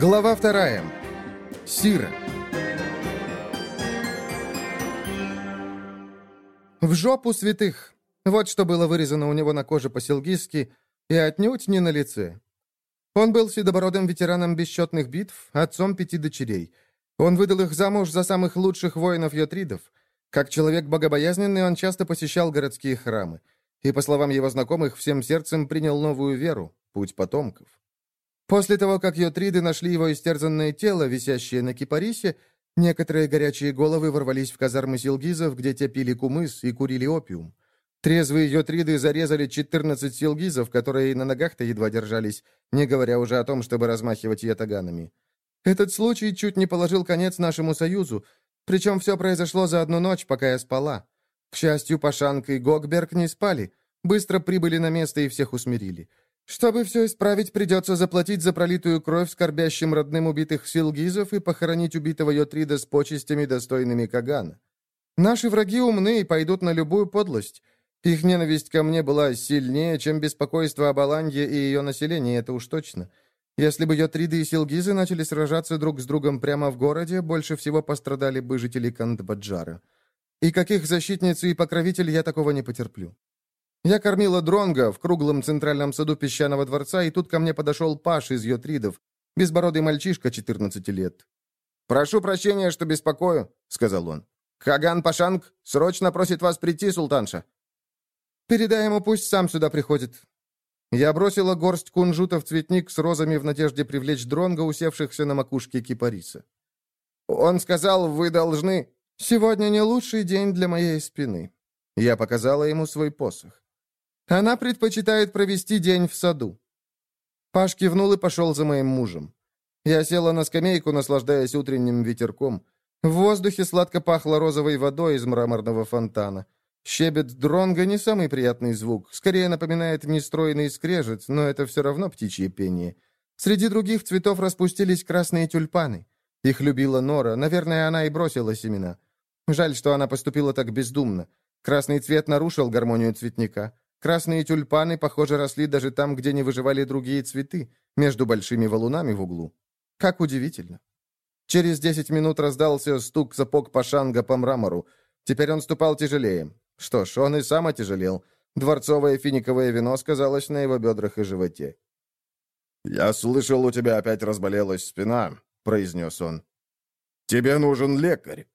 Глава вторая. Сира. В жопу святых. Вот что было вырезано у него на коже по-селгистски и отнюдь не на лице. Он был седобородым ветераном бесчетных битв, отцом пяти дочерей. Он выдал их замуж за самых лучших воинов-йотридов. Как человек богобоязненный, он часто посещал городские храмы. И, по словам его знакомых, всем сердцем принял новую веру, путь потомков. После того, как йотриды нашли его истерзанное тело, висящее на кипарисе, некоторые горячие головы ворвались в казармы силгизов, где те пили кумыс и курили опиум. Трезвые йотриды зарезали 14 силгизов, которые на ногах-то едва держались, не говоря уже о том, чтобы размахивать ятаганами. Этот случай чуть не положил конец нашему союзу, причем все произошло за одну ночь, пока я спала. К счастью, Пашанка и Гогберг не спали, быстро прибыли на место и всех усмирили. Чтобы все исправить, придется заплатить за пролитую кровь скорбящим родным убитых силгизов и похоронить убитого Йотрида с почестями, достойными Кагана. Наши враги умны и пойдут на любую подлость. Их ненависть ко мне была сильнее, чем беспокойство об Аланье и ее населении, это уж точно. Если бы Йотриды и Силгизы начали сражаться друг с другом прямо в городе, больше всего пострадали бы жители Кандбаджара. И каких защитниц и покровитель я такого не потерплю. Я кормила дронга в круглом центральном саду песчаного дворца, и тут ко мне подошел Паш из Йотридов, безбородый мальчишка 14 лет. «Прошу прощения, что беспокою», — сказал он. «Хаган Пашанг срочно просит вас прийти, султанша». «Передай ему, пусть сам сюда приходит». Я бросила горсть кунжута в цветник с розами в надежде привлечь дронга, усевшихся на макушке кипариса. «Он сказал, вы должны...» «Сегодня не лучший день для моей спины». Я показала ему свой посох. Она предпочитает провести день в саду». Паш кивнул и пошел за моим мужем. Я села на скамейку, наслаждаясь утренним ветерком. В воздухе сладко пахло розовой водой из мраморного фонтана. Щебет дронга не самый приятный звук, скорее напоминает нестройный скрежет, но это все равно птичье пение. Среди других цветов распустились красные тюльпаны. Их любила Нора, наверное, она и бросила семена. Жаль, что она поступила так бездумно. Красный цвет нарушил гармонию цветника. Красные тюльпаны, похоже, росли даже там, где не выживали другие цветы, между большими валунами в углу. Как удивительно. Через десять минут раздался стук сапог Пашанга по мрамору. Теперь он ступал тяжелее. Что ж, он и сам отяжелел. Дворцовое финиковое вино сказалось на его бедрах и животе. «Я слышал, у тебя опять разболелась спина», — произнес он. «Тебе нужен лекарь».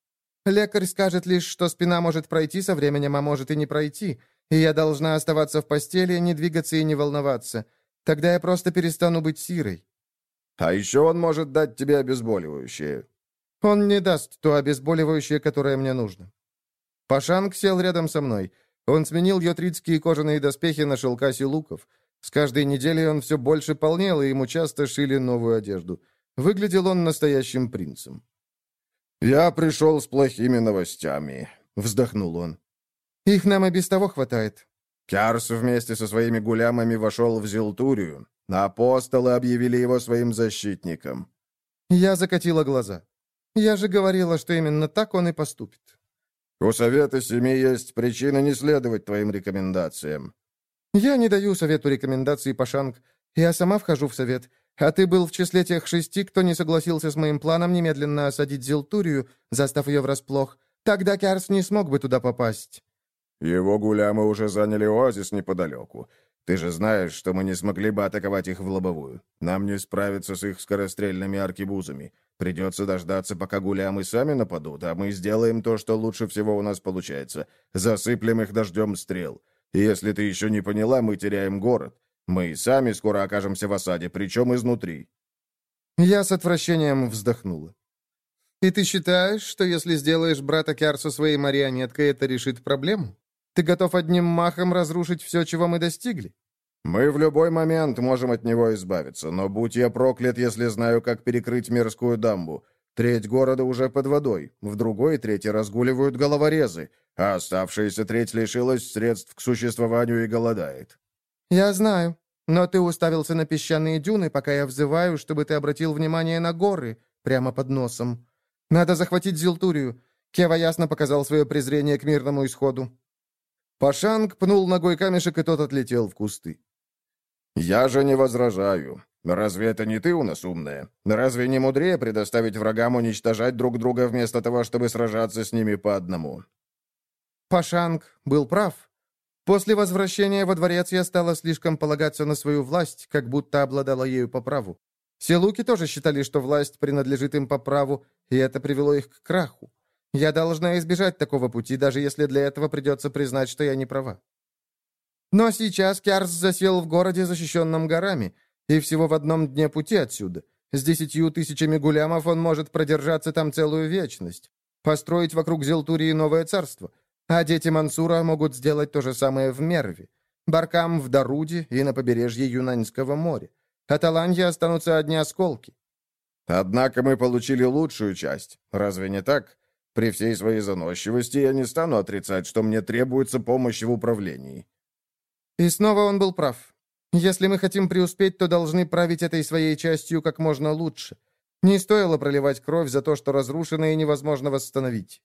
«Лекарь скажет лишь, что спина может пройти со временем, а может и не пройти и я должна оставаться в постели, не двигаться и не волноваться. Тогда я просто перестану быть сирой». «А еще он может дать тебе обезболивающее». «Он не даст то обезболивающее, которое мне нужно». Пашанг сел рядом со мной. Он сменил йотридские кожаные доспехи на шелкаси луков. С каждой неделей он все больше полнел, и ему часто шили новую одежду. Выглядел он настоящим принцем. «Я пришел с плохими новостями», — вздохнул он. Их нам и без того хватает». Кярс вместе со своими гулямами вошел в Зилтурию. Апостолы объявили его своим защитником. Я закатила глаза. Я же говорила, что именно так он и поступит. У Совета Семи есть причина не следовать твоим рекомендациям. Я не даю Совету рекомендаций, Пашанг. Я сама вхожу в Совет. А ты был в числе тех шести, кто не согласился с моим планом немедленно осадить Зилтурию, застав ее врасплох. Тогда Кярс не смог бы туда попасть. Его гулямы уже заняли оазис неподалеку. Ты же знаешь, что мы не смогли бы атаковать их в лобовую. Нам не справиться с их скорострельными аркебузами. Придется дождаться, пока гулямы сами нападут, а мы сделаем то, что лучше всего у нас получается. Засыплем их дождем стрел. И если ты еще не поняла, мы теряем город. Мы сами скоро окажемся в осаде, причем изнутри». Я с отвращением вздохнула. «И ты считаешь, что если сделаешь брата Кярсу своей марионеткой, это решит проблему?» Ты готов одним махом разрушить все, чего мы достигли?» «Мы в любой момент можем от него избавиться, но будь я проклят, если знаю, как перекрыть мирскую дамбу. Треть города уже под водой, в другой трети разгуливают головорезы, а оставшаяся треть лишилась средств к существованию и голодает». «Я знаю, но ты уставился на песчаные дюны, пока я взываю, чтобы ты обратил внимание на горы прямо под носом. Надо захватить Зилтурию. Кева ясно показал свое презрение к мирному исходу. Пашанг пнул ногой камешек, и тот отлетел в кусты. «Я же не возражаю. Разве это не ты у нас умная? Разве не мудрее предоставить врагам уничтожать друг друга вместо того, чтобы сражаться с ними по одному?» Пашанг был прав. После возвращения во дворец я стала слишком полагаться на свою власть, как будто обладала ею по праву. Селуки тоже считали, что власть принадлежит им по праву, и это привело их к краху. Я должна избежать такого пути, даже если для этого придется признать, что я не права. Но сейчас Кярс засел в городе, защищенном горами, и всего в одном дне пути отсюда. С десятью тысячами гулямов он может продержаться там целую вечность, построить вокруг Зелтурии новое царство. А дети Мансура могут сделать то же самое в Мерве, Баркам в Даруде и на побережье Юнаньского моря. От Аланьи останутся одни осколки. Однако мы получили лучшую часть. Разве не так? При всей своей заносчивости я не стану отрицать, что мне требуется помощь в управлении. И снова он был прав. Если мы хотим преуспеть, то должны править этой своей частью как можно лучше. Не стоило проливать кровь за то, что разрушено и невозможно восстановить.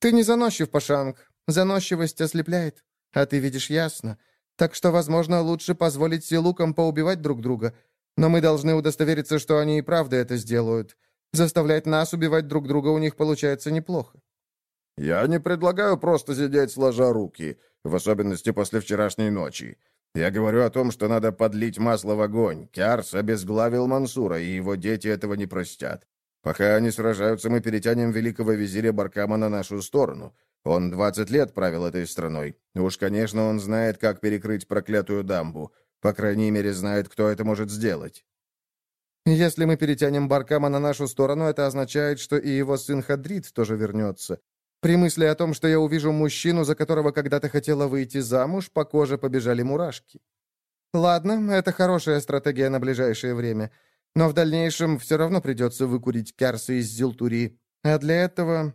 Ты не заносчив, Пашанг. Заносчивость ослепляет, а ты видишь ясно. Так что, возможно, лучше позволить силукам поубивать друг друга. Но мы должны удостовериться, что они и правда это сделают. Заставлять нас убивать друг друга у них получается неплохо. Я не предлагаю просто сидеть сложа руки, в особенности после вчерашней ночи. Я говорю о том, что надо подлить масло в огонь. Кярс обезглавил Мансура, и его дети этого не простят. Пока они сражаются, мы перетянем великого визиря Баркама на нашу сторону. Он 20 лет правил этой страной. Уж, конечно, он знает, как перекрыть проклятую дамбу. По крайней мере, знает, кто это может сделать. Если мы перетянем Баркама на нашу сторону, это означает, что и его сын Хадрид тоже вернется. При мысли о том, что я увижу мужчину, за которого когда-то хотела выйти замуж, по коже побежали мурашки. Ладно, это хорошая стратегия на ближайшее время. Но в дальнейшем все равно придется выкурить Кярса из Зилтури. А для этого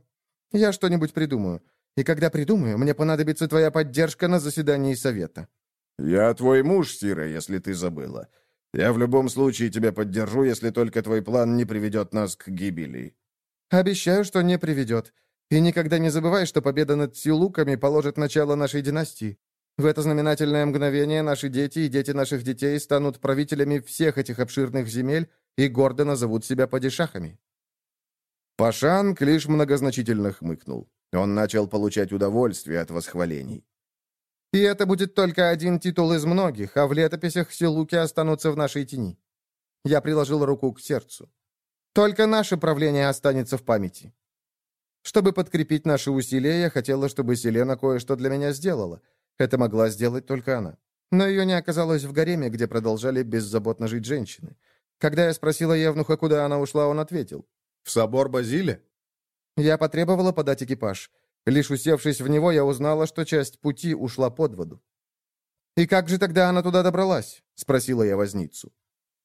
я что-нибудь придумаю. И когда придумаю, мне понадобится твоя поддержка на заседании совета». «Я твой муж, Сира, если ты забыла. Я в любом случае тебя поддержу, если только твой план не приведет нас к гибели». «Обещаю, что не приведет. И никогда не забывай, что победа над Силуками положит начало нашей династии. В это знаменательное мгновение наши дети и дети наших детей станут правителями всех этих обширных земель и гордо назовут себя падишахами». Пашанг лишь многозначительно хмыкнул. Он начал получать удовольствие от восхвалений. «И это будет только один титул из многих, а в летописях силуки останутся в нашей тени». Я приложил руку к сердцу. «Только наше правление останется в памяти». Чтобы подкрепить наши усилия, я хотела, чтобы Селена кое-что для меня сделала — это могла сделать только она. Но ее не оказалось в гареме, где продолжали беззаботно жить женщины. Когда я спросила Евнуха, куда она ушла, он ответил. «В собор Базилия». Я потребовала подать экипаж. Лишь усевшись в него, я узнала, что часть пути ушла под воду. «И как же тогда она туда добралась?» — спросила я возницу.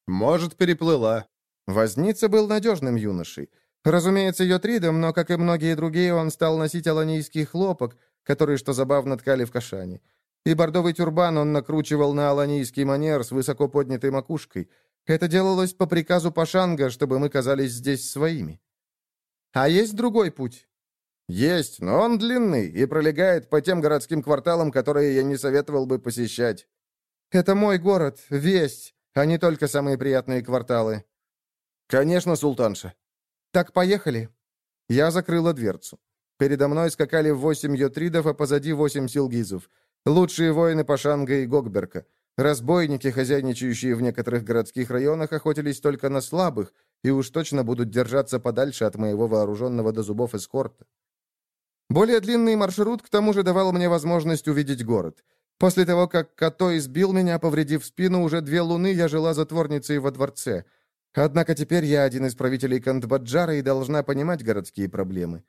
«Может, переплыла». Возница был надежным юношей. Разумеется, Йотридом, но, как и многие другие, он стал носить аланийский хлопок, который, что забавно, ткали в Кашане. И бордовый тюрбан он накручивал на аланийский манер с высоко поднятой макушкой. Это делалось по приказу Пашанга, чтобы мы казались здесь своими. А есть другой путь? Есть, но он длинный и пролегает по тем городским кварталам, которые я не советовал бы посещать. Это мой город, весь, а не только самые приятные кварталы. Конечно, султанша. Так поехали. Я закрыла дверцу. Передо мной скакали восемь йотридов, а позади восемь силгизов. Лучшие воины Пашанга и Гогберка. Разбойники, хозяйничающие в некоторых городских районах, охотились только на слабых и уж точно будут держаться подальше от моего вооруженного до зубов эскорта. Более длинный маршрут к тому же давал мне возможность увидеть город. После того, как Като избил меня, повредив спину, уже две луны я жила затворницей во дворце. Однако теперь я один из правителей Кандбаджара и должна понимать городские проблемы.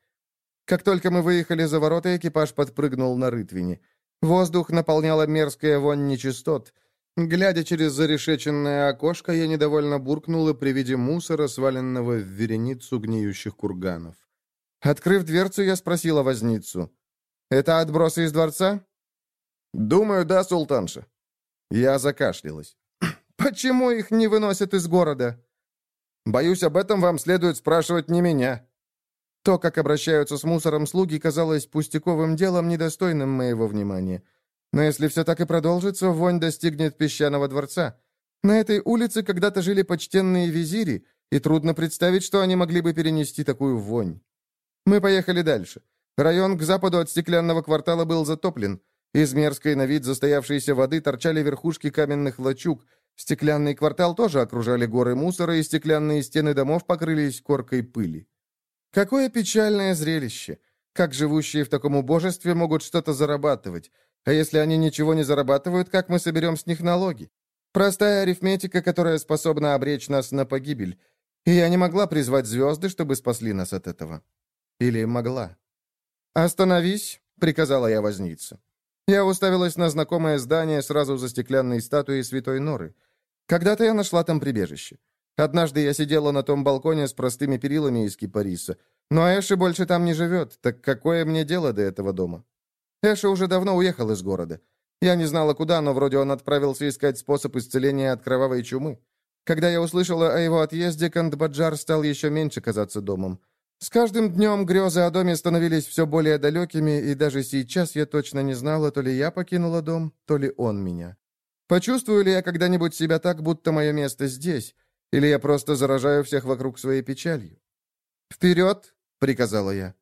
Как только мы выехали за ворота, экипаж подпрыгнул на рытвине. Воздух наполняла мерзкая вонь нечистот. Глядя через зарешеченное окошко, я недовольно буркнула при виде мусора, сваленного в вереницу гниющих курганов. Открыв дверцу, я спросила возницу. «Это отбросы из дворца?» «Думаю, да, султанша». Я закашлялась. «Почему их не выносят из города?» «Боюсь, об этом вам следует спрашивать не меня», то, как обращаются с мусором слуги, казалось пустяковым делом, недостойным моего внимания. Но если все так и продолжится, вонь достигнет песчаного дворца. На этой улице когда-то жили почтенные визири, и трудно представить, что они могли бы перенести такую вонь. Мы поехали дальше. Район к западу от стеклянного квартала был затоплен. Из мерзкой на вид застоявшейся воды торчали верхушки каменных лачуг. Стеклянный квартал тоже окружали горы мусора, и стеклянные стены домов покрылись коркой пыли. Какое печальное зрелище! Как живущие в таком убожестве могут что-то зарабатывать? А если они ничего не зарабатывают, как мы соберем с них налоги? Простая арифметика, которая способна обречь нас на погибель. И я не могла призвать звезды, чтобы спасли нас от этого. Или могла? «Остановись», — приказала я вознице. Я уставилась на знакомое здание сразу за стеклянной статуей Святой Норы. Когда-то я нашла там прибежище. Однажды я сидела на том балконе с простыми перилами из кипариса. Но Эши больше там не живет, так какое мне дело до этого дома? Эши уже давно уехал из города. Я не знала, куда, но вроде он отправился искать способ исцеления от кровавой чумы. Когда я услышала о его отъезде, Кандбаджар стал еще меньше казаться домом. С каждым днем грезы о доме становились все более далекими, и даже сейчас я точно не знала, то ли я покинула дом, то ли он меня. Почувствую ли я когда-нибудь себя так, будто мое место здесь, или я просто заражаю всех вокруг своей печалью? «Вперед!» — приказала я.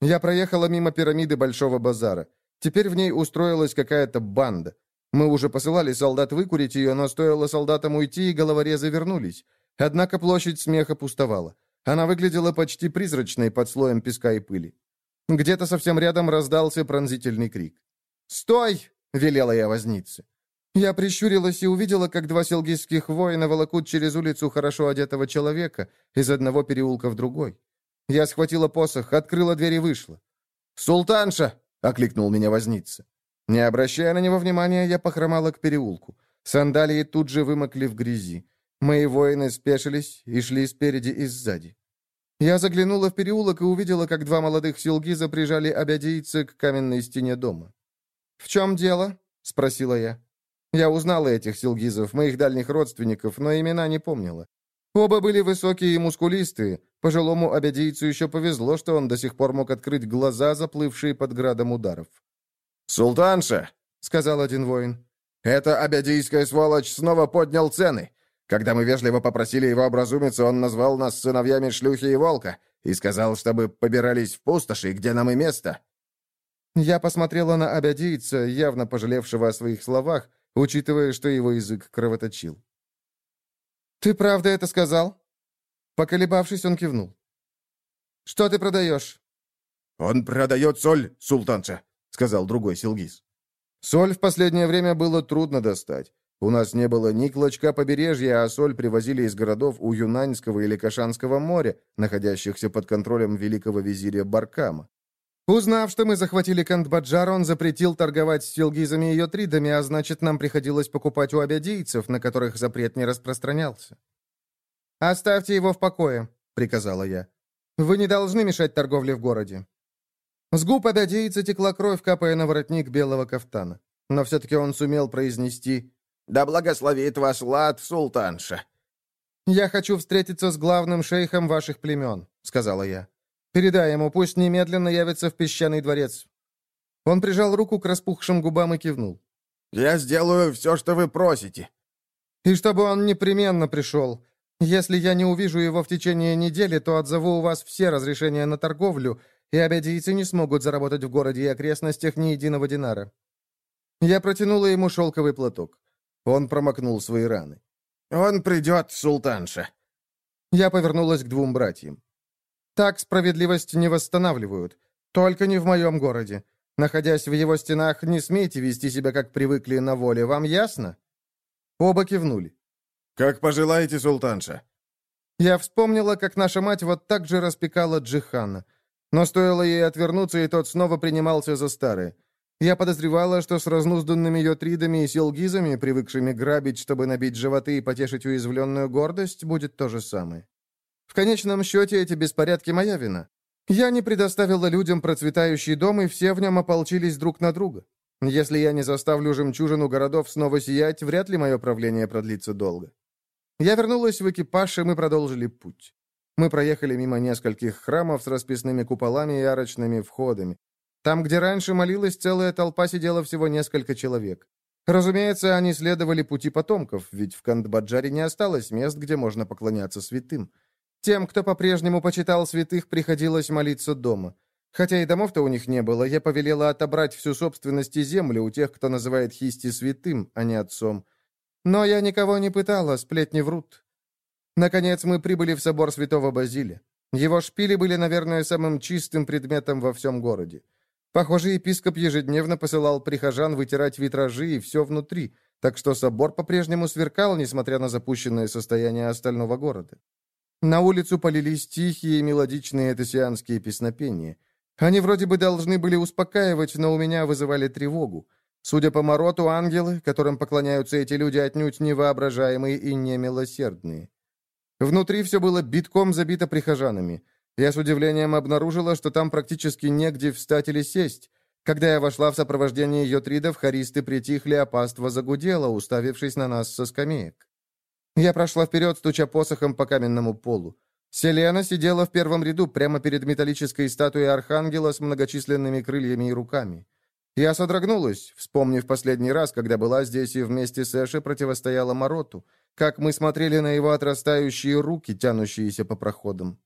Я проехала мимо пирамиды Большого базара. Теперь в ней устроилась какая-то банда. Мы уже посылали солдат выкурить ее, но стоило солдатам уйти, и головорезы вернулись. Однако площадь смеха пустовала. Она выглядела почти призрачной под слоем песка и пыли. Где-то совсем рядом раздался пронзительный крик. «Стой!» — велела я вознице. Я прищурилась и увидела, как два селгийских воина волокут через улицу хорошо одетого человека из одного переулка в другой. Я схватила посох, открыла дверь и вышла. «Султанша!» — окликнул меня возница. Не обращая на него внимания, я похромала к переулку. Сандалии тут же вымокли в грязи. Мои воины спешились и шли спереди и сзади. Я заглянула в переулок и увидела, как два молодых силгиза прижали обядийца к каменной стене дома. «В чем дело?» — спросила я. Я узнала этих силгизов, моих дальних родственников, но имена не помнила. Оба были высокие и мускулистые. Пожилому обядийцу еще повезло, что он до сих пор мог открыть глаза, заплывшие под градом ударов. «Султанша!» — сказал один воин. «Это обядийская сволочь снова поднял цены. Когда мы вежливо попросили его образумиться, он назвал нас сыновьями шлюхи и волка и сказал, чтобы побирались в пустоши, где нам и место». Я посмотрела на обядийца, явно пожалевшего о своих словах, учитывая, что его язык кровоточил. «Ты правда это сказал?» Поколебавшись, он кивнул. «Что ты продаешь?» «Он продает соль, султанша», — сказал другой Силгиз. Соль в последнее время было трудно достать. У нас не было ни клочка побережья, а соль привозили из городов у Юнаньского или Кашанского моря, находящихся под контролем великого визиря Баркама. Узнав, что мы захватили Кандбаджар, он запретил торговать с силгизами и йотридами, а значит, нам приходилось покупать у обядийцев, на которых запрет не распространялся. «Оставьте его в покое», — приказала я. «Вы не должны мешать торговле в городе». С губ обядийца текла кровь, капая на воротник белого кафтана. Но все-таки он сумел произнести да благословит вас лад, султанша!» «Я хочу встретиться с главным шейхом ваших племен», — сказала я. «Передай ему, пусть немедленно явится в песчаный дворец». Он прижал руку к распухшим губам и кивнул. «Я сделаю все, что вы просите». «И чтобы он непременно пришел. Если я не увижу его в течение недели, то отзову у вас все разрешения на торговлю, и обядийцы не смогут заработать в городе и окрестностях ни единого динара». Я протянула ему шелковый платок. Он промокнул свои раны. «Он придет, султанша!» Я повернулась к двум братьям. «Так справедливость не восстанавливают. Только не в моем городе. Находясь в его стенах, не смейте вести себя, как привыкли на воле. Вам ясно?» Оба кивнули. «Как пожелаете, султанша». Я вспомнила, как наша мать вот так же распекала Джихана. Но стоило ей отвернуться, и тот снова принимался за старое. Я подозревала, что с разнузданными йотридами и силгизами, привыкшими грабить, чтобы набить животы и потешить уязвленную гордость, будет то же самое. В конечном счете эти беспорядки моя вина. Я не предоставила людям процветающий дом, и все в нем ополчились друг на друга. Если я не заставлю жемчужину городов снова сиять, вряд ли мое правление продлится долго. Я вернулась в экипаж, и мы продолжили путь. Мы проехали мимо нескольких храмов с расписными куполами и арочными входами. Там, где раньше молилась целая толпа, сидело всего несколько человек. Разумеется, они следовали пути потомков, ведь в Кандбаджаре не осталось мест, где можно поклоняться святым. Тем, кто по-прежнему почитал святых, приходилось молиться дома. Хотя и домов-то у них не было, я повелела отобрать всю собственность и землю у тех, кто называет Хисти святым, а не отцом. Но я никого не пытала, сплетни врут. Наконец мы прибыли в собор святого Базилия. Его шпили были, наверное, самым чистым предметом во всем городе. Похоже, епископ ежедневно посылал прихожан вытирать витражи и все внутри, так что собор по-прежнему сверкал, несмотря на запущенное состояние остального города. На улицу полились тихие мелодичные этосианские песнопения. Они вроде бы должны были успокаивать, но у меня вызывали тревогу. Судя по Мороту, ангелы, которым поклоняются эти люди, отнюдь невоображаемые и немилосердные. Внутри все было битком забито прихожанами. Я с удивлением обнаружила, что там практически негде встать или сесть. Когда я вошла в сопровождении йотридов, харисты притихли, а паства загудела, уставившись на нас со скамеек. Я прошла вперед, стуча посохом по каменному полу. Селена сидела в первом ряду, прямо перед металлической статуей архангела с многочисленными крыльями и руками. Я содрогнулась, вспомнив последний раз, когда была здесь и вместе с Эши противостояла Мороту, как мы смотрели на его отрастающие руки, тянущиеся по проходам.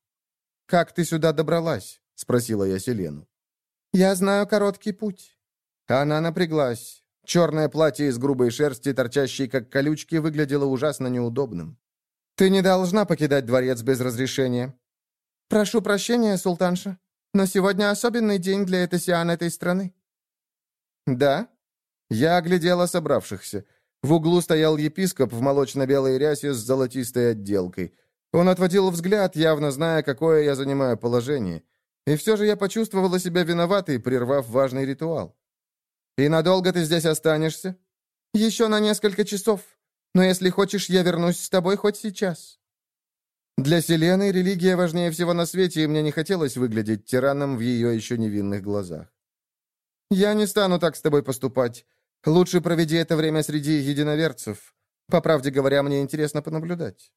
«Как ты сюда добралась?» — спросила я Селену. «Я знаю короткий путь». Она напряглась. Черное платье из грубой шерсти, торчащей как колючки, выглядело ужасно неудобным. «Ты не должна покидать дворец без разрешения». «Прошу прощения, султанша, но сегодня особенный день для этосиан этой страны». «Да?» Я оглядела собравшихся. В углу стоял епископ в молочно-белой рясе с золотистой отделкой. Он отводил взгляд, явно зная, какое я занимаю положение. И все же я почувствовала себя виноватой, прервав важный ритуал. «И надолго ты здесь останешься?» «Еще на несколько часов. Но если хочешь, я вернусь с тобой хоть сейчас». Для Селены религия важнее всего на свете, и мне не хотелось выглядеть тираном в ее еще невинных глазах. «Я не стану так с тобой поступать. Лучше проведи это время среди единоверцев. По правде говоря, мне интересно понаблюдать».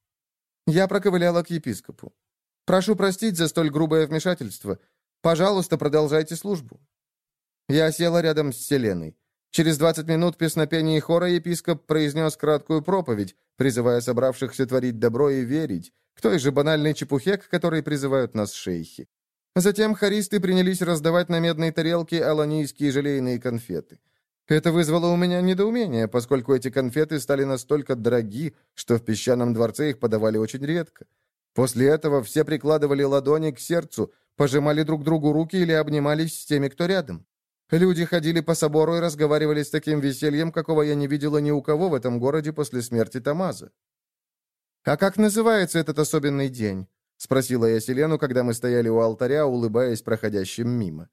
Я проковыляла к епископу. «Прошу простить за столь грубое вмешательство. Пожалуйста, продолжайте службу». Я села рядом с Селеной. Через 20 минут песнопения хора епископ произнес краткую проповедь, призывая собравшихся творить добро и верить, к той же банальной чепухе, к которой призывают нас шейхи. Затем хористы принялись раздавать на медной тарелке аланийские желейные конфеты. Это вызвало у меня недоумение, поскольку эти конфеты стали настолько дороги, что в песчаном дворце их подавали очень редко. После этого все прикладывали ладони к сердцу, пожимали друг другу руки или обнимались с теми, кто рядом. Люди ходили по собору и разговаривали с таким весельем, какого я не видела ни у кого в этом городе после смерти Тамаза. «А как называется этот особенный день?» — спросила я Селену, когда мы стояли у алтаря, улыбаясь проходящим мимо.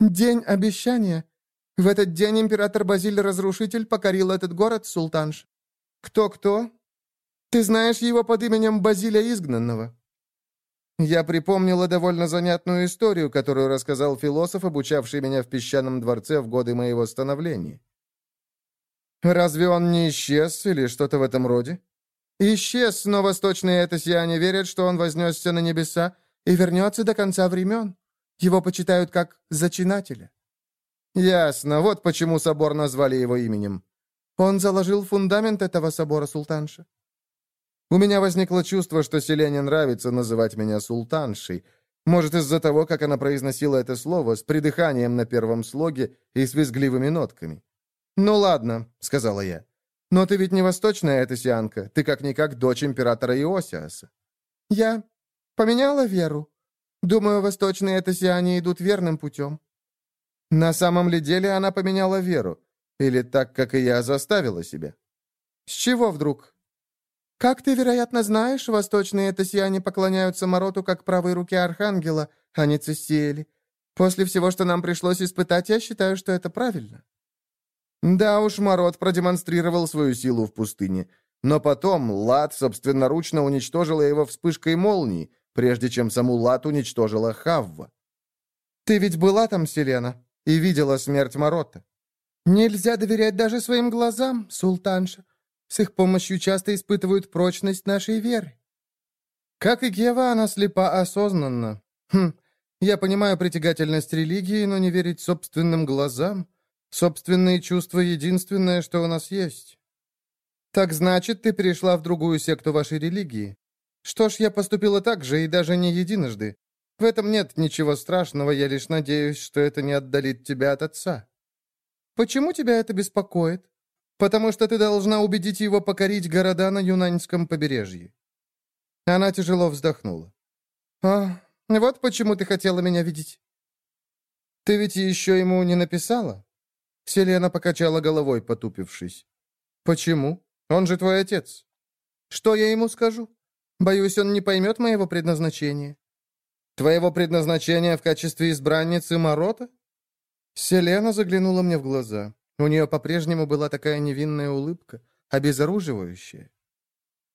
«День обещания. В этот день император Базиль-Разрушитель покорил этот город, султанш. Кто-кто? Ты знаешь его под именем Базиля Изгнанного?» Я припомнила довольно занятную историю, которую рассказал философ, обучавший меня в песчаном дворце в годы моего становления. «Разве он не исчез или что-то в этом роде?» «Исчез, но восточные этосиане верят, что он вознесся на небеса и вернется до конца времен. Его почитают как зачинателя». «Ясно, вот почему собор назвали его именем. Он заложил фундамент этого собора, султанша. У меня возникло чувство, что Селене нравится называть меня султаншей. Может, из-за того, как она произносила это слово, с придыханием на первом слоге и с визгливыми нотками. «Ну ладно», — сказала я. «Но ты ведь не восточная эта сианка. Ты как-никак дочь императора Иосиаса». «Я поменяла веру. Думаю, восточные этосиане идут верным путем». На самом ли деле она поменяла веру? Или так, как и я, заставила себя? С чего вдруг? Как ты, вероятно, знаешь, восточные этосиане поклоняются Мороту как правой руке Архангела, а не Цестиэле. После всего, что нам пришлось испытать, я считаю, что это правильно». Да уж, Морот продемонстрировал свою силу в пустыне. Но потом Лад собственноручно уничтожила его вспышкой молнии, прежде чем саму Лад уничтожила Хавва. «Ты ведь была там, Селена, и видела смерть Морота?» «Нельзя доверять даже своим глазам, султанша. С их помощью часто испытывают прочность нашей веры. Как и Гева, она слепа осознанно. Хм, я понимаю притягательность религии, но не верить собственным глазам. Собственные чувства — единственное, что у нас есть. Так значит, ты перешла в другую секту вашей религии. Что ж, я поступила так же и даже не единожды. В этом нет ничего страшного, я лишь надеюсь, что это не отдалит тебя от отца. Почему тебя это беспокоит? Потому что ты должна убедить его покорить города на Юнаньском побережье. Она тяжело вздохнула. «А, вот почему ты хотела меня видеть». «Ты ведь еще ему не написала?» Селена покачала головой, потупившись. «Почему? Он же твой отец». «Что я ему скажу? Боюсь, он не поймет моего предназначения». «Твоего предназначения в качестве избранницы Морота?» Селена заглянула мне в глаза. У нее по-прежнему была такая невинная улыбка, обезоруживающая.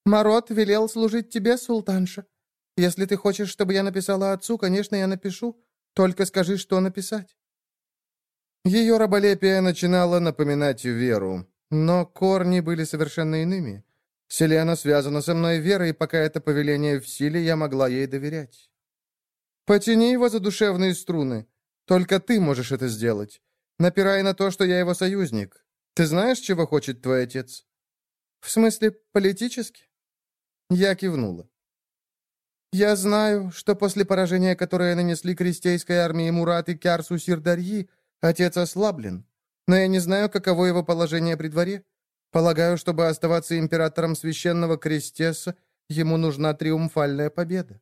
«Морот велел служить тебе, султанша. Если ты хочешь, чтобы я написала отцу, конечно, я напишу. Только скажи, что написать». Ее раболепие начинало напоминать веру, но корни были совершенно иными. Селена связана со мной верой, и пока это повеление в силе, я могла ей доверять. «Потяни его за душевные струны. Только ты можешь это сделать. Напирай на то, что я его союзник. Ты знаешь, чего хочет твой отец?» «В смысле, политически?» Я кивнула. «Я знаю, что после поражения, которое нанесли крестейской армии Мурат и Кярсу Сирдарьи, отец ослаблен. Но я не знаю, каково его положение при дворе. Полагаю, чтобы оставаться императором священного крестеса, ему нужна триумфальная победа.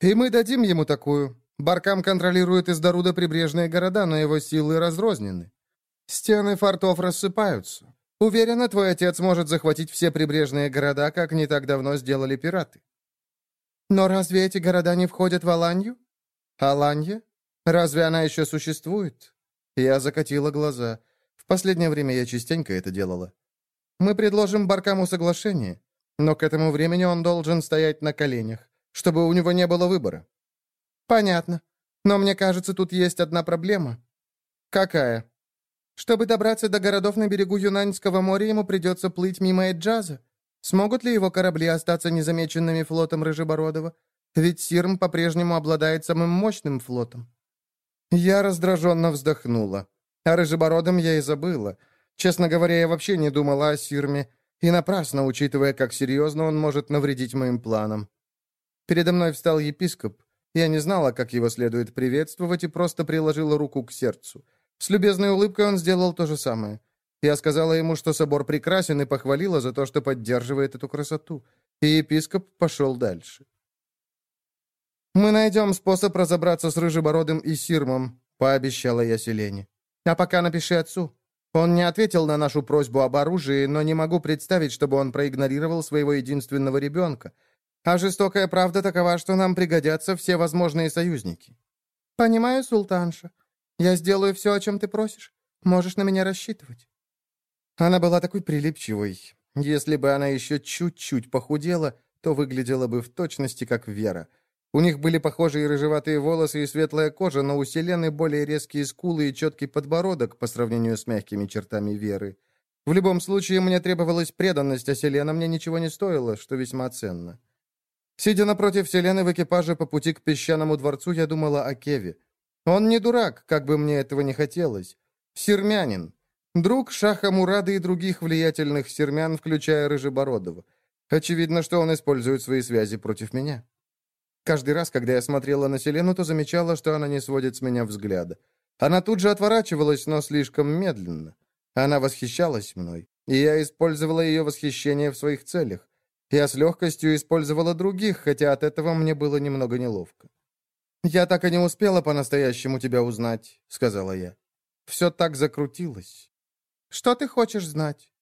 И мы дадим ему такую. Баркам контролирует из Даруда прибрежные города, но его силы разрознены. Стены фортов рассыпаются. Уверена, твой отец может захватить все прибрежные города, как не так давно сделали пираты. Но разве эти города не входят в Аланью? Аланья? Разве она еще существует? Я закатила глаза. В последнее время я частенько это делала. Мы предложим Баркаму соглашение, но к этому времени он должен стоять на коленях, чтобы у него не было выбора. Понятно. Но мне кажется, тут есть одна проблема. Какая? Чтобы добраться до городов на берегу Юнаньского моря, ему придется плыть мимо Эджаза. Смогут ли его корабли остаться незамеченными флотом Рыжебородова? Ведь Сирм по-прежнему обладает самым мощным флотом. Я раздраженно вздохнула. О Рыжебородом я и забыла. Честно говоря, я вообще не думала о Сирме. И напрасно, учитывая, как серьезно он может навредить моим планам. Передо мной встал епископ. Я не знала, как его следует приветствовать, и просто приложила руку к сердцу. С любезной улыбкой он сделал то же самое. Я сказала ему, что собор прекрасен, и похвалила за то, что поддерживает эту красоту. И епископ пошел дальше. «Мы найдем способ разобраться с Рыжебородым и Сирмом», — пообещала я Селене. «А пока напиши отцу. Он не ответил на нашу просьбу об оружии, но не могу представить, чтобы он проигнорировал своего единственного ребенка. А жестокая правда такова, что нам пригодятся все возможные союзники». «Понимаю, султанша. Я сделаю все, о чем ты просишь. Можешь на меня рассчитывать». Она была такой прилипчивой. Если бы она еще чуть-чуть похудела, то выглядела бы в точности как Вера. У них были похожие рыжеватые волосы и светлая кожа, но у Селены более резкие скулы и четкий подбородок по сравнению с мягкими чертами Веры. В любом случае, мне требовалась преданность, а Селена мне ничего не стоила, что весьма ценно. Сидя напротив Селены в экипаже по пути к песчаному дворцу, я думала о Кеве. Он не дурак, как бы мне этого не хотелось. Сермянин. Друг Шаха Мурада и других влиятельных сермян, включая Рыжебородова. Очевидно, что он использует свои связи против меня. Каждый раз, когда я смотрела на Селену, то замечала, что она не сводит с меня взгляда. Она тут же отворачивалась, но слишком медленно. Она восхищалась мной, и я использовала ее восхищение в своих целях. Я с легкостью использовала других, хотя от этого мне было немного неловко. «Я так и не успела по-настоящему тебя узнать», — сказала я. «Все так закрутилось». «Что ты хочешь знать?»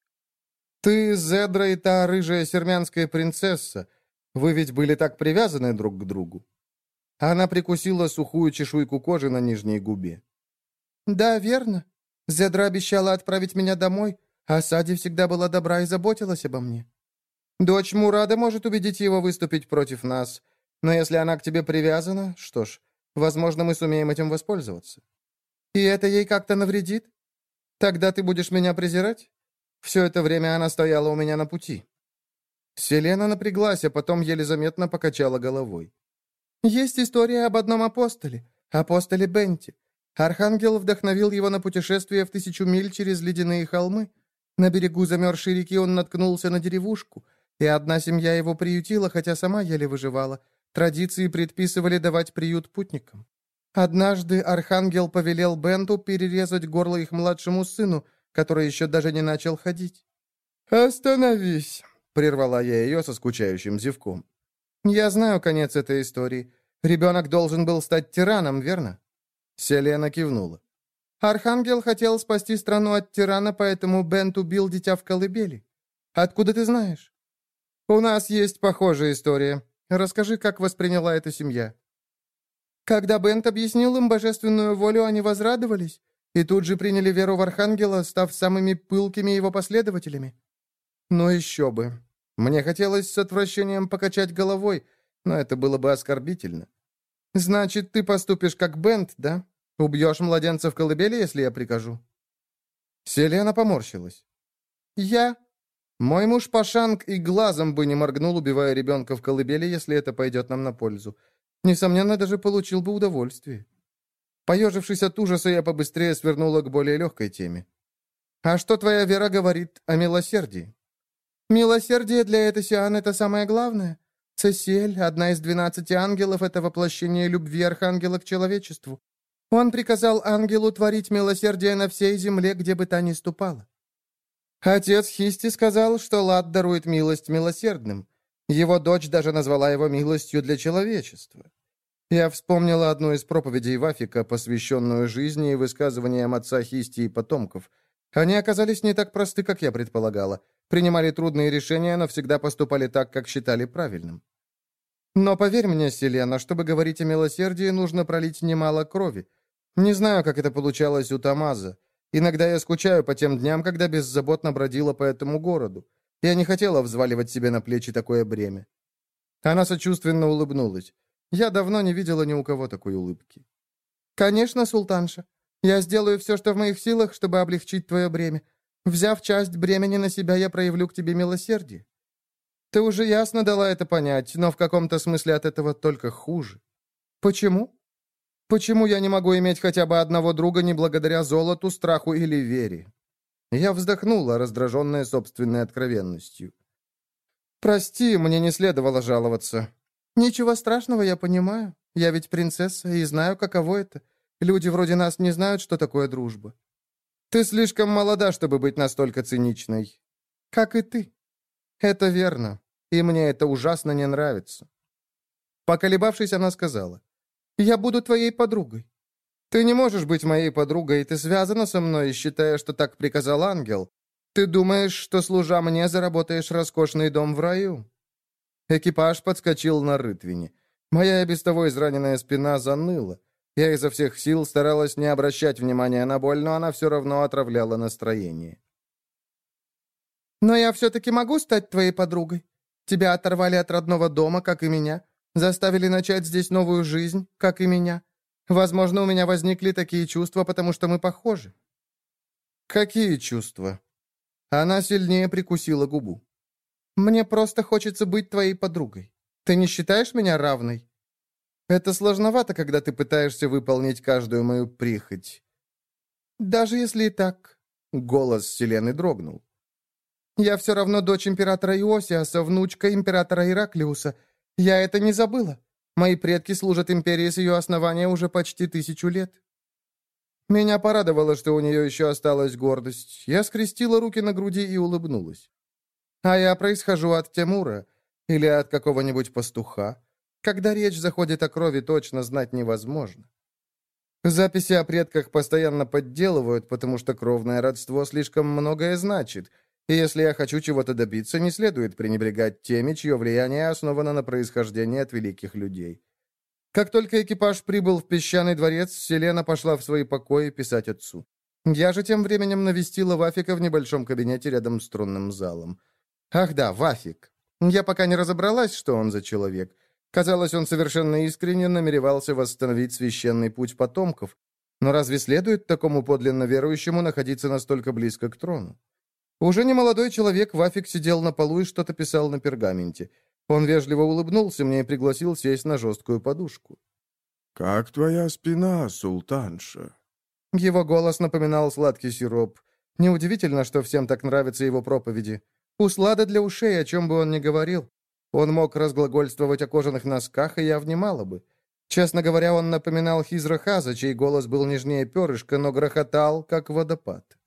«Ты, Зедра и та рыжая сермянская принцесса. Вы ведь были так привязаны друг к другу». Она прикусила сухую чешуйку кожи на нижней губе. «Да, верно. Зедра обещала отправить меня домой, а Сади всегда была добра и заботилась обо мне. Дочь Мурада может убедить его выступить против нас, но если она к тебе привязана, что ж, возможно, мы сумеем этим воспользоваться. И это ей как-то навредит? Тогда ты будешь меня презирать? Все это время она стояла у меня на пути». Селена напряглась, а потом еле заметно покачала головой. «Есть история об одном апостоле, апостоле Бенти. Архангел вдохновил его на путешествие в тысячу миль через ледяные холмы. На берегу замерзшей реки он наткнулся на деревушку, и одна семья его приютила, хотя сама еле выживала. Традиции предписывали давать приют путникам. Однажды Архангел повелел Бенту перерезать горло их младшему сыну, который еще даже не начал ходить. «Остановись!» — прервала я ее со скучающим зевком. «Я знаю конец этой истории. Ребенок должен был стать тираном, верно?» Селена кивнула. «Архангел хотел спасти страну от тирана, поэтому Бент убил дитя в колыбели. Откуда ты знаешь?» «У нас есть похожая история. Расскажи, как восприняла эта семья». Когда Бент объяснил им божественную волю, они возрадовались и тут же приняли веру в Архангела, став самыми пылкими его последователями. Ну еще бы. Мне хотелось с отвращением покачать головой, но это было бы оскорбительно. «Значит, ты поступишь как Бент, да? Убьешь младенца в колыбели, если я прикажу?» Селена поморщилась. «Я?» Мой муж Пашанг и глазом бы не моргнул, убивая ребенка в колыбели, если это пойдет нам на пользу. Несомненно, даже получил бы удовольствие. Поежившись от ужаса, я побыстрее свернула к более легкой теме. «А что твоя вера говорит о милосердии?» «Милосердие для Этосиан — это самое главное. Цесель, одна из двенадцати ангелов, это воплощение любви Архангела к человечеству. Он приказал ангелу творить милосердие на всей земле, где бы та ни ступала. Отец Хисти сказал, что Лад дарует милость милосердным. Его дочь даже назвала его милостью для человечества. Я вспомнила одну из проповедей Вафика, посвященную жизни и высказываниям отца Хисти и потомков. Они оказались не так просты, как я предполагала. Принимали трудные решения, но всегда поступали так, как считали правильным. Но поверь мне, Селена, чтобы говорить о милосердии, нужно пролить немало крови. Не знаю, как это получалось у Тамаза. Иногда я скучаю по тем дням, когда беззаботно бродила по этому городу. Я не хотела взваливать себе на плечи такое бремя. Она сочувственно улыбнулась. Я давно не видела ни у кого такой улыбки. «Конечно, султанша. Я сделаю все, что в моих силах, чтобы облегчить твое бремя. Взяв часть бремени на себя, я проявлю к тебе милосердие. Ты уже ясно дала это понять, но в каком-то смысле от этого только хуже. Почему? Почему я не могу иметь хотя бы одного друга не благодаря золоту, страху или вере? Я вздохнула, раздраженная собственной откровенностью. «Прости, мне не следовало жаловаться». «Ничего страшного, я понимаю. Я ведь принцесса и знаю, каково это. Люди вроде нас не знают, что такое дружба». «Ты слишком молода, чтобы быть настолько циничной». «Как и ты». «Это верно, и мне это ужасно не нравится». Поколебавшись, она сказала, «Я буду твоей подругой». «Ты не можешь быть моей подругой, ты связана со мной, считая, что так приказал ангел. Ты думаешь, что, служа мне, заработаешь роскошный дом в раю?» Экипаж подскочил на рытвине. Моя без того израненная спина заныла. Я изо всех сил старалась не обращать внимания на боль, но она все равно отравляла настроение. Но я все-таки могу стать твоей подругой. Тебя оторвали от родного дома, как и меня. Заставили начать здесь новую жизнь, как и меня. Возможно, у меня возникли такие чувства, потому что мы похожи». «Какие чувства?» Она сильнее прикусила губу. «Мне просто хочется быть твоей подругой. Ты не считаешь меня равной?» «Это сложновато, когда ты пытаешься выполнить каждую мою прихоть». «Даже если и так...» — голос Селены дрогнул. Я все равно дочь императора Иосиаса, внучка императора Ираклиуса. Я это не забыла. Мои предки служат империи с ее основания уже почти тысячу лет. Меня порадовало, что у нее еще осталась гордость. Я скрестила руки на груди и улыбнулась. А я происхожу от Тимура или от какого-нибудь пастуха. Когда речь заходит о крови, точно знать невозможно. Записи о предках постоянно подделывают, потому что кровное родство слишком многое значит — и если я хочу чего-то добиться, не следует пренебрегать теми, чье влияние основано на происхождение от великих людей. Как только экипаж прибыл в песчаный дворец, Селена пошла в свои покои писать отцу. Я же тем временем навестила Вафика в небольшом кабинете рядом с тронным залом. Ах да, Вафик. Я пока не разобралась, что он за человек. Казалось, он совершенно искренне намеревался восстановить священный путь потомков. Но разве следует такому подлинно верующему находиться настолько близко к трону? Уже не молодой человек, Вафик сидел на полу и что-то писал на пергаменте. Он вежливо улыбнулся мне и пригласил сесть на жесткую подушку. «Как твоя спина, султанша?» Его голос напоминал сладкий сироп. Неудивительно, что всем так нравятся его проповеди. Услада для ушей, о чем бы он ни говорил. Он мог разглагольствовать о кожаных носках, и я внимала бы. Честно говоря, он напоминал Хизра Хаза, чей голос был нежнее перышка, но грохотал, как водопад.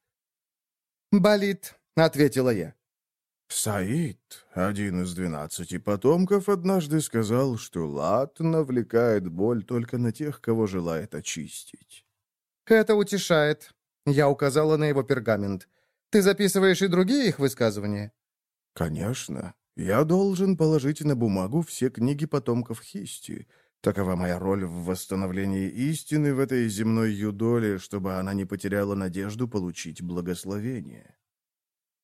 «Болит», — ответила я. Саид, один из двенадцати потомков, однажды сказал, что лад навлекает боль только на тех, кого желает очистить. «Это утешает», — я указала на его пергамент. «Ты записываешь и другие их высказывания?» «Конечно. Я должен положить на бумагу все книги потомков Хисти. Такова моя роль в восстановлении истины в этой земной юдоле, чтобы она не потеряла надежду получить благословение».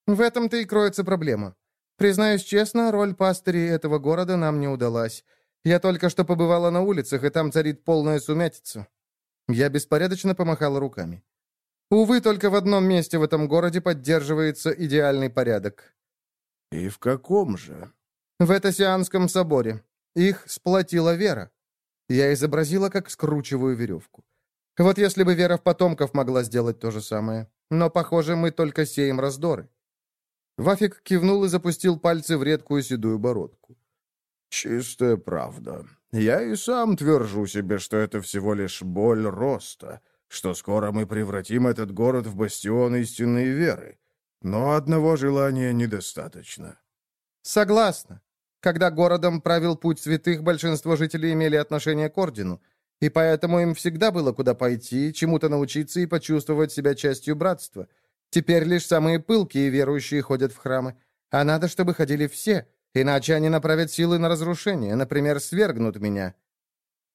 В этом-то и кроется проблема. Признаюсь честно, роль пастырей этого города нам не удалась. Я только что побывала на улицах, и там царит полная сумятица. Я беспорядочно помахала руками. Увы, только в одном месте в этом городе поддерживается идеальный порядок. «И в каком же?» «В Этосианском соборе. Их сплотила вера». Я изобразила, как скручиваю веревку. Вот если бы вера в потомков могла сделать то же самое. Но, похоже, мы только сеем раздоры. Вафик кивнул и запустил пальцы в редкую седую бородку. «Чистая правда. Я и сам твержу себе, что это всего лишь боль роста, что скоро мы превратим этот город в бастион истинной веры. Но одного желания недостаточно». «Согласна. Когда городом правил путь святых, большинство жителей имели отношение к ордену, и поэтому им всегда было куда пойти, чему-то научиться и почувствовать себя частью братства». Теперь лишь самые пылкие верующие ходят в храмы. А надо, чтобы ходили все, иначе они направят силы на разрушение, например, свергнут меня».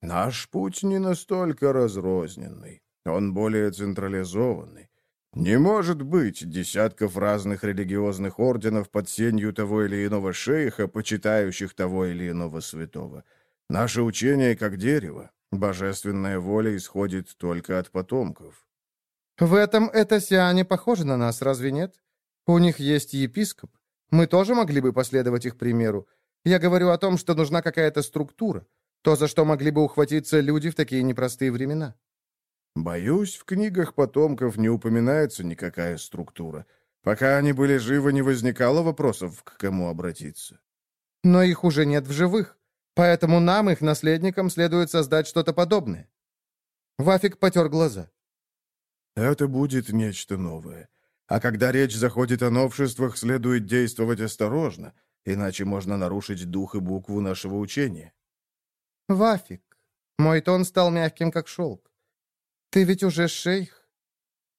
«Наш путь не настолько разрозненный. Он более централизованный. Не может быть десятков разных религиозных орденов под сенью того или иного шейха, почитающих того или иного святого. Наше учение как дерево. Божественная воля исходит только от потомков. В этом этосиане похожи на нас, разве нет? У них есть епископ. Мы тоже могли бы последовать их примеру. Я говорю о том, что нужна какая-то структура. То, за что могли бы ухватиться люди в такие непростые времена. Боюсь, в книгах потомков не упоминается никакая структура. Пока они были живы, не возникало вопросов, к кому обратиться. Но их уже нет в живых. Поэтому нам, их наследникам, следует создать что-то подобное. Вафик потер глаза. Это будет нечто новое. А когда речь заходит о новшествах, следует действовать осторожно, иначе можно нарушить дух и букву нашего учения. Вафик. Мой тон стал мягким, как шелк. Ты ведь уже шейх?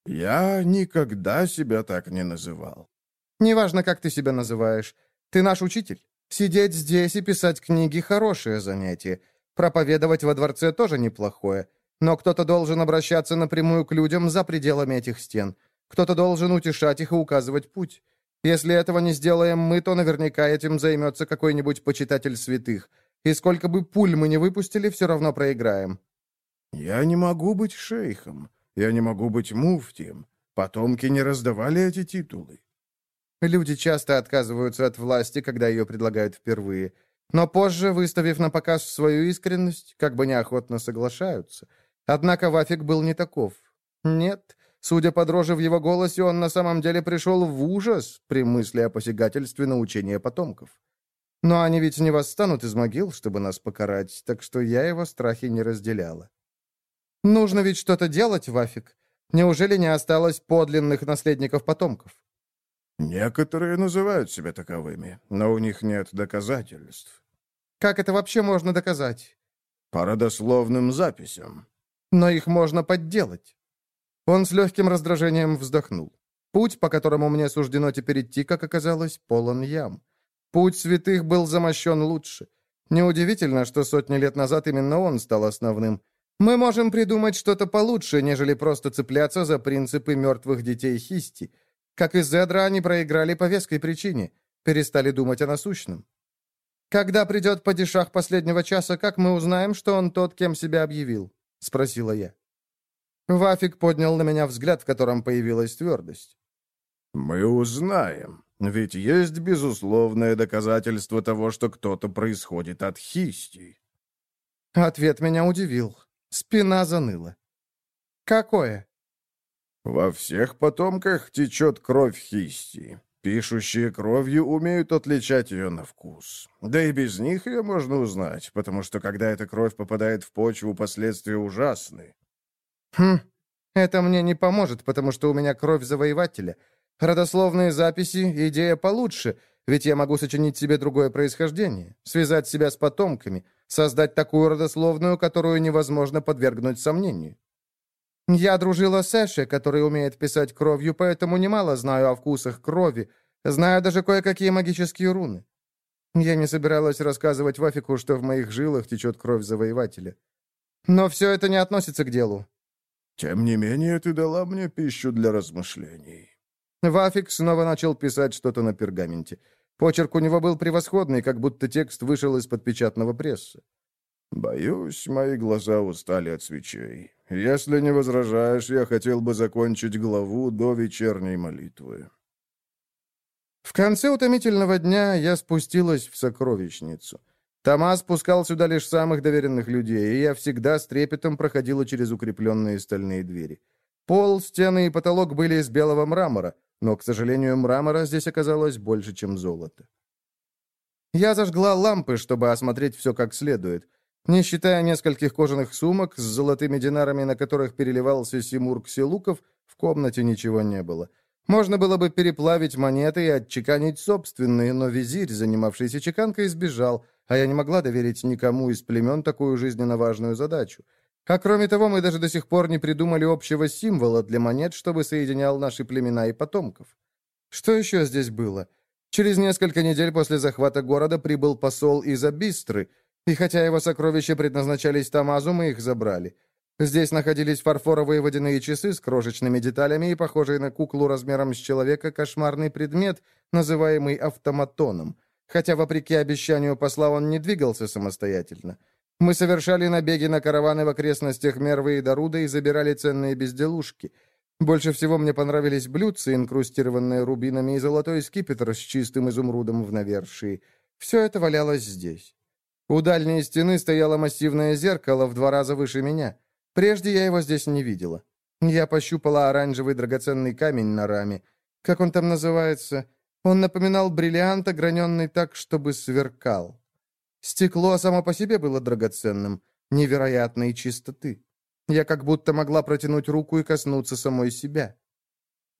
Я никогда себя так не называл. Неважно, как ты себя называешь. Ты наш учитель. Сидеть здесь и писать книги — хорошее занятие. Проповедовать во дворце тоже неплохое. Но кто-то должен обращаться напрямую к людям за пределами этих стен. Кто-то должен утешать их и указывать путь. Если этого не сделаем мы, то наверняка этим займется какой-нибудь почитатель святых. И сколько бы пуль мы не выпустили, все равно проиграем». «Я не могу быть шейхом. Я не могу быть муфтием. Потомки не раздавали эти титулы». Люди часто отказываются от власти, когда ее предлагают впервые. Но позже, выставив на показ свою искренность, как бы неохотно соглашаются – Однако Вафик был не таков. Нет, судя по дрожи в его голосе, он на самом деле пришел в ужас при мысли о посягательстве на учение потомков. Но они ведь не восстанут из могил, чтобы нас покарать, так что я его страхи не разделяла. Нужно ведь что-то делать, Вафик. Неужели не осталось подлинных наследников потомков? Некоторые называют себя таковыми, но у них нет доказательств. Как это вообще можно доказать? По родословным записям но их можно подделать». Он с легким раздражением вздохнул. Путь, по которому мне суждено теперь идти, как оказалось, полон ям. Путь святых был замощен лучше. Неудивительно, что сотни лет назад именно он стал основным. Мы можем придумать что-то получше, нежели просто цепляться за принципы мертвых детей Хисти. Как и Зедра, они проиграли по веской причине. Перестали думать о насущном. Когда придет падишах последнего часа, как мы узнаем, что он тот, кем себя объявил? — спросила я. Вафик поднял на меня взгляд, в котором появилась твердость. «Мы узнаем. Ведь есть безусловное доказательство того, что кто-то происходит от хисти». Ответ меня удивил. Спина заныла. «Какое?» Во всех потомках течет кровь Хисти. Пишущие кровью умеют отличать ее на вкус. Да и без них ее можно узнать, потому что когда эта кровь попадает в почву, последствия ужасны. Хм, это мне не поможет, потому что у меня кровь завоевателя. Родословные записи — идея получше, ведь я могу сочинить себе другое происхождение, связать себя с потомками, создать такую родословную, которую невозможно подвергнуть сомнению. Я дружила с Эши, который умеет писать кровью, поэтому немало знаю о вкусах крови, знаю даже кое-какие магические руны. Я не собиралась рассказывать Вафику, что в моих жилах течет кровь завоевателя. Но все это не относится к делу. Тем не менее, ты дала мне пищу для размышлений. Вафик снова начал писать что-то на пергаменте. Почерк у него был превосходный, как будто текст вышел из-под печатного пресса. «Боюсь, мои глаза устали от свечей. Если не возражаешь, я хотел бы закончить главу до вечерней молитвы». В конце утомительного дня я спустилась в сокровищницу. Томас спускал сюда лишь самых доверенных людей, и я всегда с трепетом проходила через укрепленные стальные двери. Пол, стены и потолок были из белого мрамора, но, к сожалению, мрамора здесь оказалось больше, чем золото. Я зажгла лампы, чтобы осмотреть все как следует. Не считая нескольких кожаных сумок с золотыми динарами, на которых переливался Симур Ксилуков, в комнате ничего не было. Можно было бы переплавить монеты и отчеканить собственные, но визирь, занимавшийся чеканкой, сбежал, а я не могла доверить никому из племен такую жизненно важную задачу. А кроме того, мы даже до сих пор не придумали общего символа для монет, чтобы соединял наши племена и потомков. Что еще здесь было? Через несколько недель после захвата города прибыл посол из Абистры — и хотя его сокровища предназначались Тамазу, мы их забрали. Здесь находились фарфоровые водяные часы с крошечными деталями и похожий на куклу размером с человека кошмарный предмет, называемый автоматоном. Хотя, вопреки обещанию посла, он не двигался самостоятельно. Мы совершали набеги на караваны в окрестностях Мервы и Даруда и забирали ценные безделушки. Больше всего мне понравились блюдца, инкрустированные рубинами, и золотой скипетр с чистым изумрудом в навершии. Все это валялось здесь. У дальней стены стояло массивное зеркало в два раза выше меня. Прежде я его здесь не видела. Я пощупала оранжевый драгоценный камень на раме. Как он там называется? Он напоминал бриллиант, ограненный так, чтобы сверкал. Стекло само по себе было драгоценным, невероятной чистоты. Я как будто могла протянуть руку и коснуться самой себя.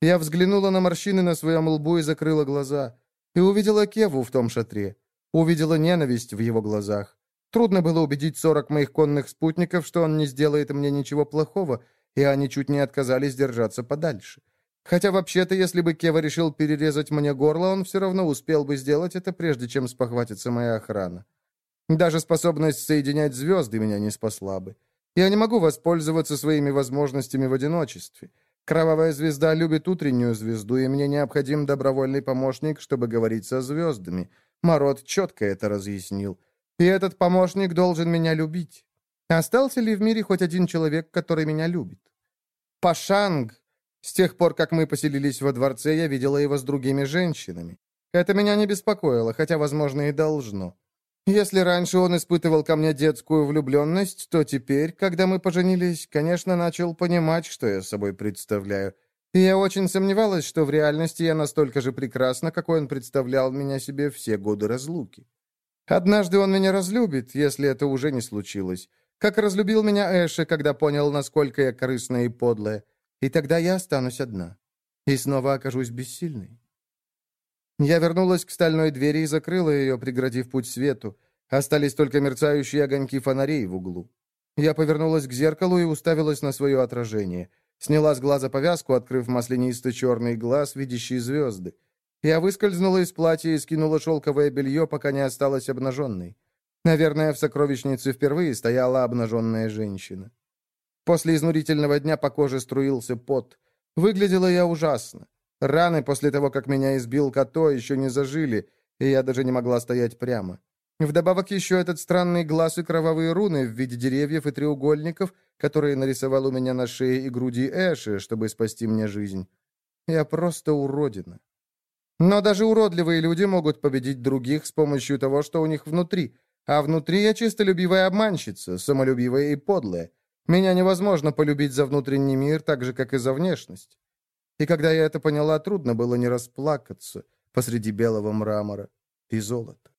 Я взглянула на морщины на своем лбу и закрыла глаза. И увидела Кеву в том шатре. Увидела ненависть в его глазах. Трудно было убедить сорок моих конных спутников, что он не сделает мне ничего плохого, и они чуть не отказались держаться подальше. Хотя вообще-то, если бы Кева решил перерезать мне горло, он все равно успел бы сделать это, прежде чем спохватится моя охрана. Даже способность соединять звезды меня не спасла бы. Я не могу воспользоваться своими возможностями в одиночестве. Кровавая звезда любит утреннюю звезду, и мне необходим добровольный помощник, чтобы говорить со звездами — Мород четко это разъяснил. И этот помощник должен меня любить. Остался ли в мире хоть один человек, который меня любит? Пашанг. С тех пор, как мы поселились во дворце, я видела его с другими женщинами. Это меня не беспокоило, хотя, возможно, и должно. Если раньше он испытывал ко мне детскую влюбленность, то теперь, когда мы поженились, конечно, начал понимать, что я собой представляю. Я очень сомневалась, что в реальности я настолько же прекрасна, какой он представлял меня себе все годы разлуки. Однажды он меня разлюбит, если это уже не случилось. Как разлюбил меня Эша, когда понял, насколько я корыстная и подлая. И тогда я останусь одна. И снова окажусь бессильной. Я вернулась к стальной двери и закрыла ее, преградив путь свету. Остались только мерцающие огоньки фонарей в углу. Я повернулась к зеркалу и уставилась на свое отражение — Сняла с глаза повязку, открыв маслянистый черный глаз, видящий звезды. Я выскользнула из платья и скинула шелковое белье, пока не осталась обнаженной. Наверное, в сокровищнице впервые стояла обнаженная женщина. После изнурительного дня по коже струился пот. Выглядела я ужасно. Раны после того, как меня избил Като, еще не зажили, и я даже не могла стоять прямо. Вдобавок еще этот странный глаз и кровавые руны в виде деревьев и треугольников, которые нарисовал у меня на шее и груди Эши, чтобы спасти мне жизнь. Я просто уродина. Но даже уродливые люди могут победить других с помощью того, что у них внутри. А внутри я чистолюбивая обманщица, самолюбивая и подлая. Меня невозможно полюбить за внутренний мир, так же, как и за внешность. И когда я это поняла, трудно было не расплакаться посреди белого мрамора и золота.